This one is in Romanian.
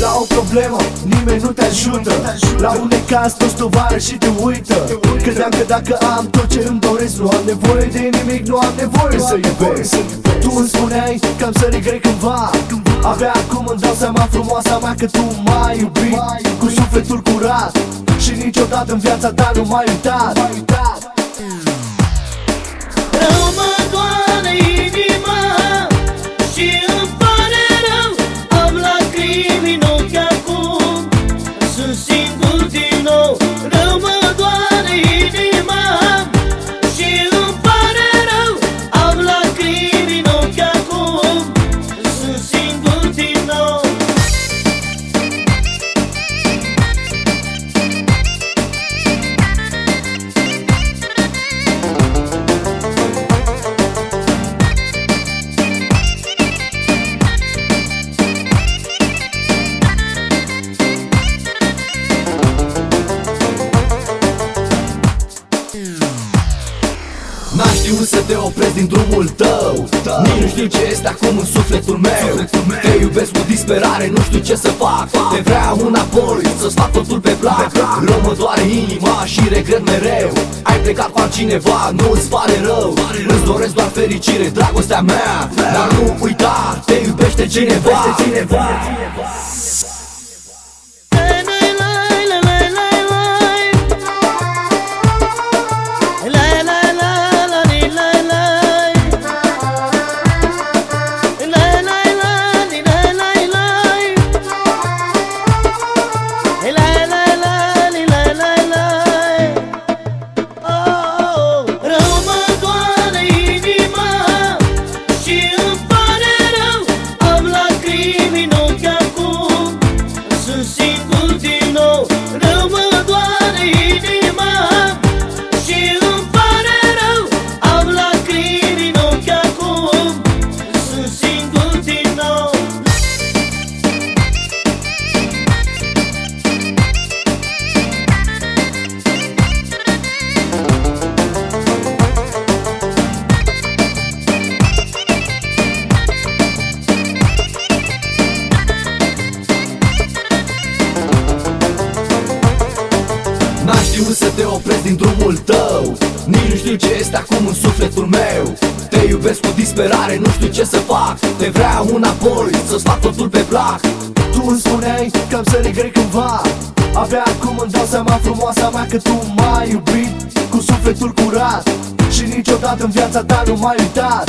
La o problemă, nimeni nu te ajută. La un necaz, toți tovară și te uită. Credeam că dacă am tot ce îmi doresc Nu am nevoie de nimic, nu am nevoie să iubesc. Tu îmi spuneai că am să regret cândva. Abia acum îmi dau seama frumoasa mea că tu m-ai iubit. Cu sufletul curat Și niciodată în viața ta nu m-ai uitat te opresc din drumul tău. Nici nu știu ce este acum în sufletul meu. Te iubesc cu disperare, nu știu ce să fac. Te vreau înapoi, să-ți fac totul pe plac. Rău mă doare inima și regret mereu. Ai plecat cu altcineva, nu îți pare rău. Îți doresc doar fericire, dragostea mea. Dar nu uita, te iubește cineva. Rău N-am știut să te opresc din drumul tău. Nici nu știu ce este acum în sufletul meu. Te iubesc cu disperare, nu știu ce să fac. Te vreau înapoi, să-ți fac totul pe plac. Tu îmi spuneai că am să regret cândva. Abia acum îmi dau seama frumoasa mea că tu m-ai iubit Cu sufletul curat. Și niciodată în viața ta nu m-ai uitat